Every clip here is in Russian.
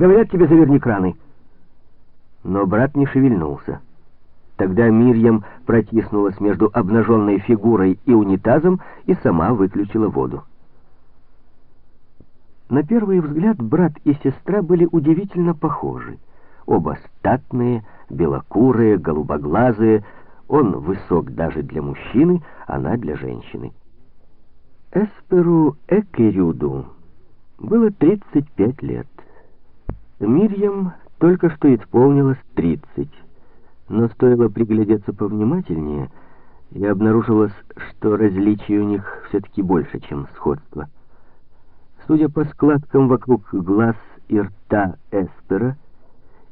Говорят тебе, заверни краны. Но брат не шевельнулся. Тогда Мирьям протиснулась между обнаженной фигурой и унитазом и сама выключила воду. На первый взгляд брат и сестра были удивительно похожи. Оба статные, белокурые, голубоглазые. Он высок даже для мужчины, она для женщины. Эсперу Экерюду было 35 лет. Мирьям только что исполнилось 30, но стоило приглядеться повнимательнее, и обнаружилось, что различий у них все-таки больше, чем сходство. Судя по складкам вокруг глаз и рта Эспера,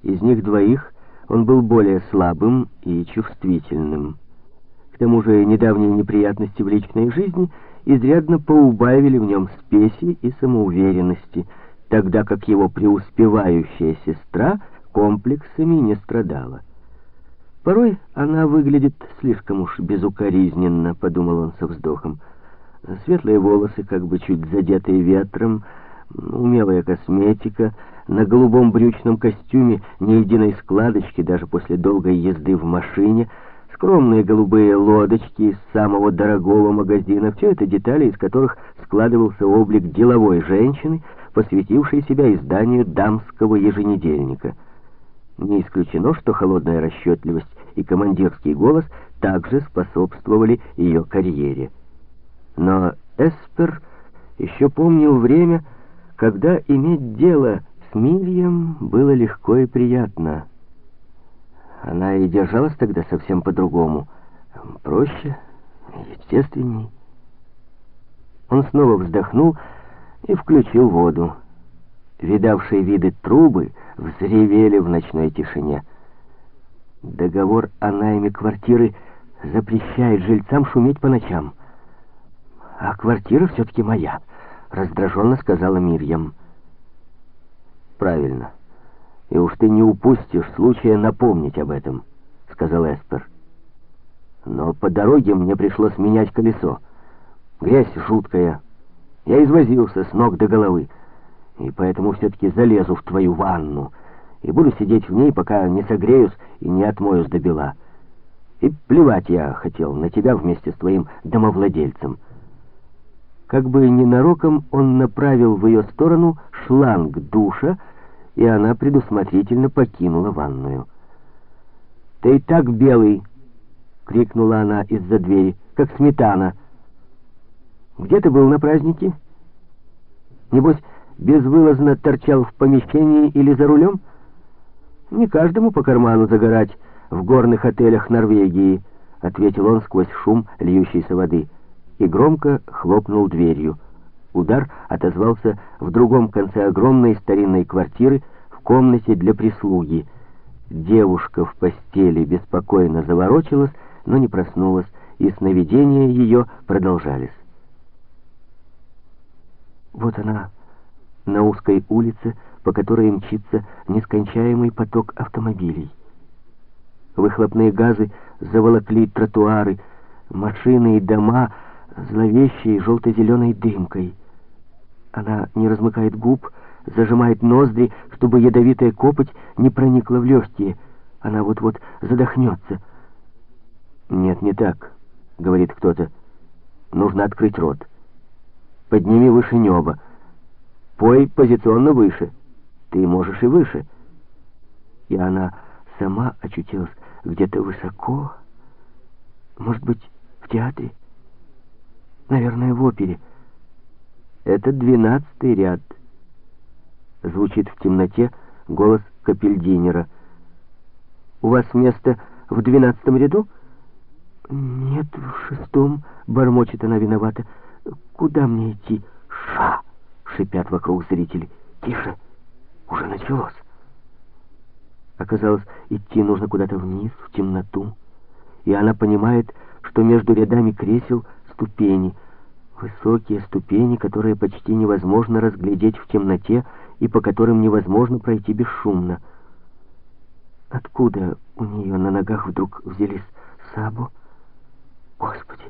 из них двоих он был более слабым и чувствительным. К тому же недавние неприятности в личной жизни изрядно поубавили в нем спеси и самоуверенности, тогда как его преуспевающая сестра комплексами не страдала. Порой она выглядит слишком уж безукоризненно, подумал он со вздохом. Светлые волосы, как бы чуть задетые ветром, умелая косметика, на голубом брючном костюме ни единой складочки даже после долгой езды в машине, скромные голубые лодочки из самого дорогого магазина, все это детали, из которых складывался облик деловой женщины, посвятившей себя изданию дамского еженедельника. Не исключено, что холодная расчетливость и командирский голос также способствовали ее карьере. Но Эспер еще помнил время, когда иметь дело с Мильем было легко и приятно. Она и держалась тогда совсем по-другому. Проще, естественней. Он снова вздохнул и включил воду. Видавшие виды трубы взревели в ночной тишине. Договор о найме квартиры запрещает жильцам шуметь по ночам. А квартира все-таки моя, раздраженно сказала Мирьям. «Правильно. И уж ты не упустишь случая напомнить об этом», — сказал Эспер. «Но по дороге мне пришлось менять колесо. Грязь жуткая. Я извозился с ног до головы, и поэтому все-таки залезу в твою ванну и буду сидеть в ней, пока не согреюсь и не отмоюсь до бела. И плевать я хотел на тебя вместе с твоим домовладельцем». Как бы ненароком он направил в ее сторону шланг душа, и она предусмотрительно покинула ванную. «Ты и так белый!» — крикнула она из-за двери, как сметана. «Где ты был на празднике? Небось, безвылазно торчал в помещении или за рулем? Не каждому по карману загорать в горных отелях Норвегии», — ответил он сквозь шум льющейся воды и громко хлопнул дверью. Удар отозвался в другом конце огромной старинной квартиры в комнате для прислуги. Девушка в постели беспокойно заворочилась, но не проснулась, и сновидения ее продолжались. Вот она, на узкой улице, по которой мчится нескончаемый поток автомобилей. Выхлопные газы заволокли тротуары, машины и дома — зловещей желто-зеленой дымкой. Она не размыкает губ, зажимает ноздри, чтобы ядовитая копоть не проникла в легкие. Она вот-вот задохнется. «Нет, не так», — говорит кто-то. «Нужно открыть рот. Подними выше неба. Пой позиционно выше. Ты можешь и выше». И она сама очутилась где-то высоко, может быть, в театре. Наверное, в опере. Это двенадцатый ряд. Звучит в темноте голос капельдинера. У вас место в двенадцатом ряду? Нет, в шестом, бормочет она виновата. Куда мне идти? Ша! Шипят вокруг зрители. Тише, уже началось. Оказалось, идти нужно куда-то вниз, в темноту. И она понимает, что между рядами кресел ступени, высокие ступени, которые почти невозможно разглядеть в темноте и по которым невозможно пройти бесшумно. Откуда у нее на ногах вдруг взялись сабу? Господи,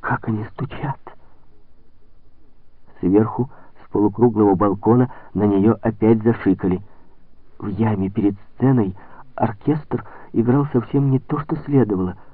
как они стучат! Сверху, с полукруглого балкона, на нее опять зашикали. В яме перед сценой оркестр играл совсем не то, что следовало —